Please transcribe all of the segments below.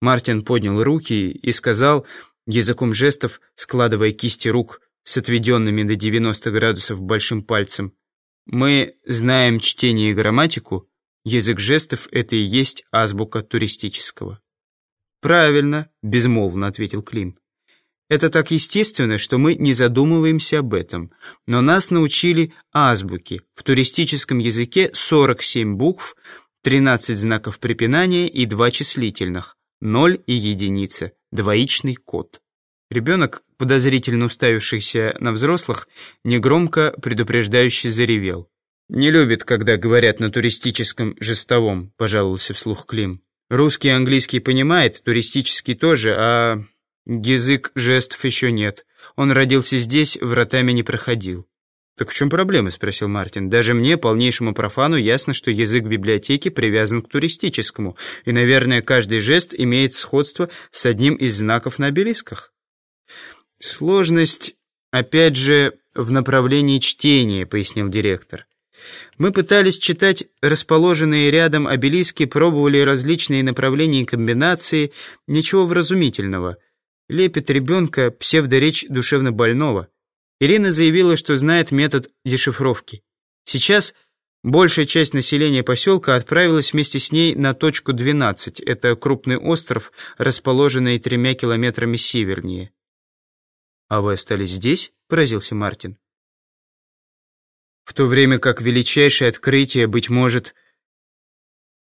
Мартин поднял руки и сказал, языком жестов, складывая кисти рук с отведенными до 90 градусов большим пальцем. «Мы знаем чтение и грамматику. Язык жестов — это и есть азбука туристического». «Правильно», — безмолвно ответил Клим. «Это так естественно, что мы не задумываемся об этом. Но нас научили азбуке. В туристическом языке 47 букв, 13 знаков препинания и 2 числительных. 0 и единица. Двоичный код». Ребенок, подозрительно уставившийся на взрослых, негромко предупреждающе заревел. «Не любит, когда говорят на туристическом жестовом», — пожаловался вслух Клим. Русский и английский понимает, туристический тоже, а язык жестов еще нет. Он родился здесь, вратами не проходил. «Так в чем проблема?» – спросил Мартин. «Даже мне, полнейшему профану, ясно, что язык библиотеки привязан к туристическому, и, наверное, каждый жест имеет сходство с одним из знаков на обелисках». «Сложность, опять же, в направлении чтения», – пояснил директор. Мы пытались читать расположенные рядом обелиски, пробовали различные направления и комбинации, ничего вразумительного. Лепит ребенка псевдоречь душевно больного. Ирина заявила, что знает метод дешифровки. Сейчас большая часть населения поселка отправилась вместе с ней на точку 12. Это крупный остров, расположенный тремя километрами севернее. «А вы остались здесь?» – поразился Мартин в то время как величайшее открытие, быть может...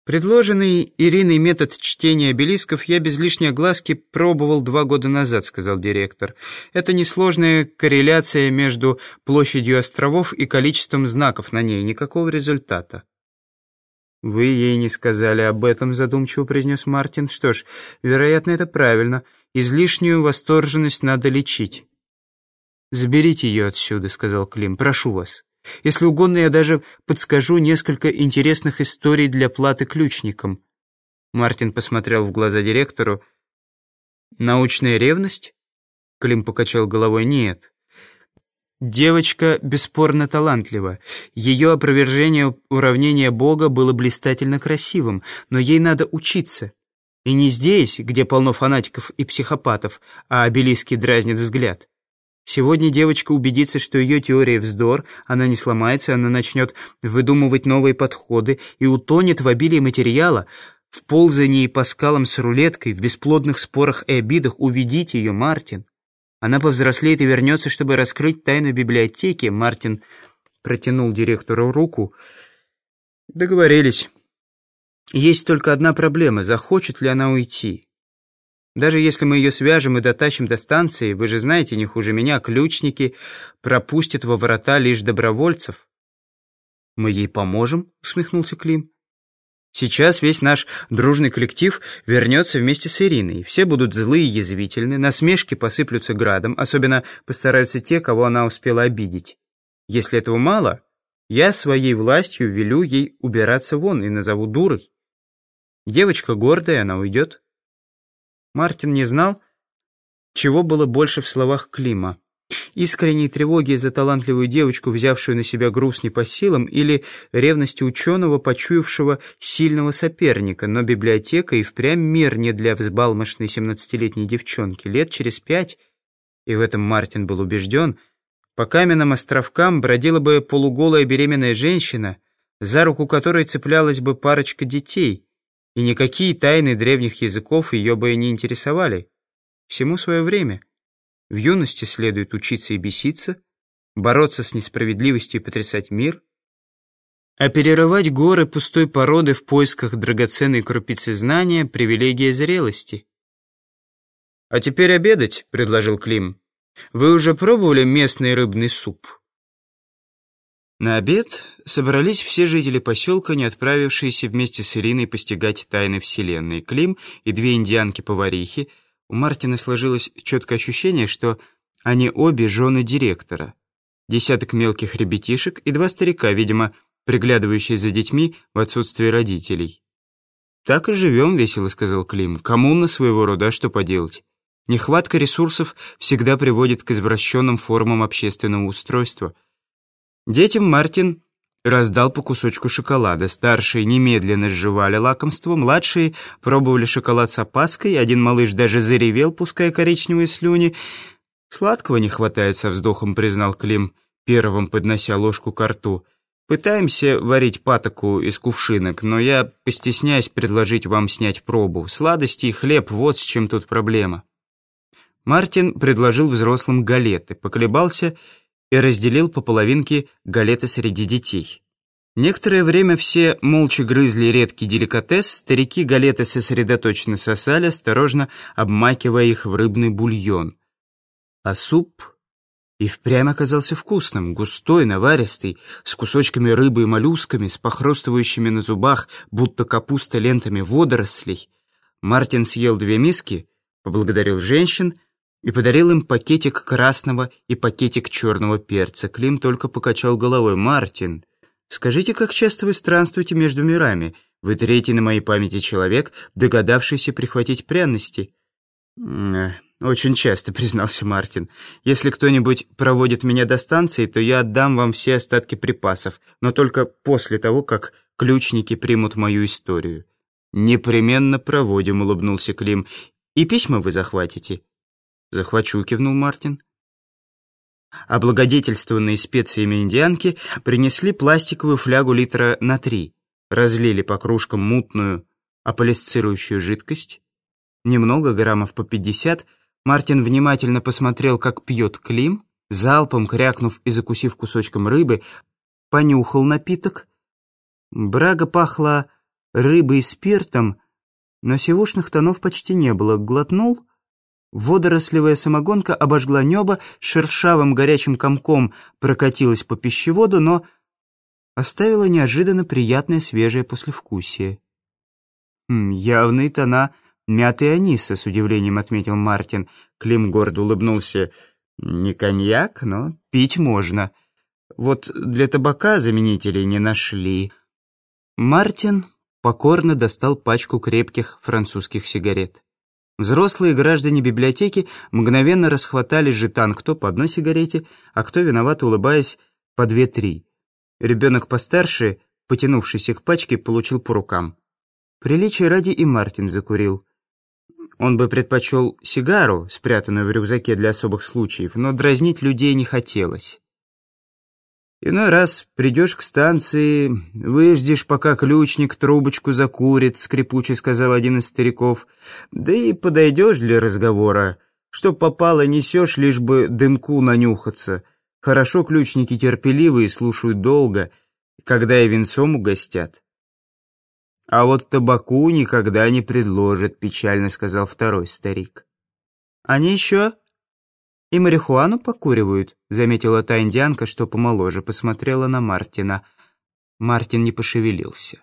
«Предложенный Ириной метод чтения обелисков я без лишней огласки пробовал два года назад», — сказал директор. «Это несложная корреляция между площадью островов и количеством знаков на ней. Никакого результата». «Вы ей не сказали об этом», — задумчиво произнес Мартин. «Что ж, вероятно, это правильно. Излишнюю восторженность надо лечить». «Заберите ее отсюда», — сказал Клим. «Прошу вас». Если угодно, я даже подскажу несколько интересных историй для платы ключникам». Мартин посмотрел в глаза директору. «Научная ревность?» Клим покачал головой. «Нет. Девочка бесспорно талантлива. Ее опровержение уравнения Бога было блистательно красивым, но ей надо учиться. И не здесь, где полно фанатиков и психопатов, а обелиски дразнит взгляд. Сегодня девочка убедится, что ее теория вздор, она не сломается, она начнет выдумывать новые подходы и утонет в обилии материала, в ползании по скалам с рулеткой, в бесплодных спорах и обидах. Уведите ее, Мартин. Она повзрослеет и вернется, чтобы раскрыть тайну библиотеки. Мартин протянул директору руку. Договорились. Есть только одна проблема. Захочет ли она уйти? Даже если мы ее свяжем и дотащим до станции, вы же знаете, не хуже меня, ключники пропустят во врата лишь добровольцев. «Мы ей поможем?» — усмехнулся Клим. «Сейчас весь наш дружный коллектив вернется вместе с Ириной. Все будут злые и язвительны, насмешки посыплются градом, особенно постараются те, кого она успела обидеть. Если этого мало, я своей властью велю ей убираться вон и назову дурой. Девочка гордая, она уйдет». Мартин не знал, чего было больше в словах Клима. Искренней тревоги за талантливую девочку, взявшую на себя груз не по силам, или ревности ученого, почуявшего сильного соперника, но библиотека и впрямь мир не для взбалмошной семнадцатилетней девчонки. Лет через пять, и в этом Мартин был убежден, по каменным островкам бродила бы полуголая беременная женщина, за руку которой цеплялась бы парочка детей — и никакие тайны древних языков ее бы не интересовали. Всему свое время. В юности следует учиться и беситься, бороться с несправедливостью и потрясать мир, а перерывать горы пустой породы в поисках драгоценной крупицы знания — привилегия зрелости. «А теперь обедать», — предложил Клим. «Вы уже пробовали местный рыбный суп?» На обед собрались все жители поселка, не отправившиеся вместе с Ириной постигать тайны Вселенной. Клим и две индианки-поварихи. У Мартина сложилось четкое ощущение, что они обе жены директора. Десяток мелких ребятишек и два старика, видимо, приглядывающие за детьми в отсутствие родителей. «Так и живем», — весело сказал Клим. «Коммуна своего рода, что поделать?» Нехватка ресурсов всегда приводит к извращенным формам общественного устройства — Детям Мартин раздал по кусочку шоколада. Старшие немедленно сживали лакомство, младшие пробовали шоколад с опаской, один малыш даже заревел, пуская коричневые слюни. «Сладкого не хватает», — со вздохом признал Клим, первым поднося ложку к рту. «Пытаемся варить патоку из кувшинок, но я постесняюсь предложить вам снять пробу. Сладости и хлеб — вот с чем тут проблема». Мартин предложил взрослым галеты, поколебался и разделил по половинке галеты среди детей. Некоторое время все молча грызли редкий деликатес, старики галеты сосредоточенно сосали, осторожно обмакивая их в рыбный бульон. А суп и впрямь оказался вкусным, густой, наваристый, с кусочками рыбы и моллюсками, с похрустывающими на зубах, будто капуста лентами водорослей. Мартин съел две миски, поблагодарил женщин и подарил им пакетик красного и пакетик черного перца. Клим только покачал головой. «Мартин, скажите, как часто вы странствуете между мирами? Вы третий на моей памяти человек, догадавшийся прихватить пряности». «Э, «Очень часто», — признался Мартин. «Если кто-нибудь проводит меня до станции, то я отдам вам все остатки припасов, но только после того, как ключники примут мою историю». «Непременно проводим», — улыбнулся Клим. «И письма вы захватите?» «Захвачу», — кивнул Мартин. Облагодетельствованные специями индианки принесли пластиковую флягу литра на три, разлили по кружкам мутную аполисцирующую жидкость. Немного, граммов по пятьдесят, Мартин внимательно посмотрел, как пьет Клим, залпом крякнув и закусив кусочком рыбы, понюхал напиток. Брага пахла рыбой и спиртом, но сивушных тонов почти не было. Глотнул — Водорослевая самогонка обожгла небо, шершавым горячим комком прокатилась по пищеводу, но оставила неожиданно приятное свежее послевкусие. «Хм, «Явные тона мяты аниса», — с удивлением отметил Мартин. Клим гордо улыбнулся. «Не коньяк, но пить можно. Вот для табака заменителей не нашли». Мартин покорно достал пачку крепких французских сигарет. Взрослые граждане библиотеки мгновенно расхватали жетан кто по одной сигарете, а кто, виновато улыбаясь, по две-три. Ребенок постарше, потянувшийся к пачке, получил по рукам. Приличие ради и Мартин закурил. Он бы предпочел сигару, спрятанную в рюкзаке для особых случаев, но дразнить людей не хотелось. Иной раз придешь к станции, выждешь, пока ключник трубочку закурит, скрипуче сказал один из стариков, да и подойдешь для разговора. Что попало, несешь, лишь бы дымку нанюхаться. Хорошо ключники терпеливые, слушают долго, когда и венцом угостят. А вот табаку никогда не предложат, печально сказал второй старик. Они еще «И марихуану покуривают», — заметила та индианка, что помоложе, посмотрела на Мартина. Мартин не пошевелился.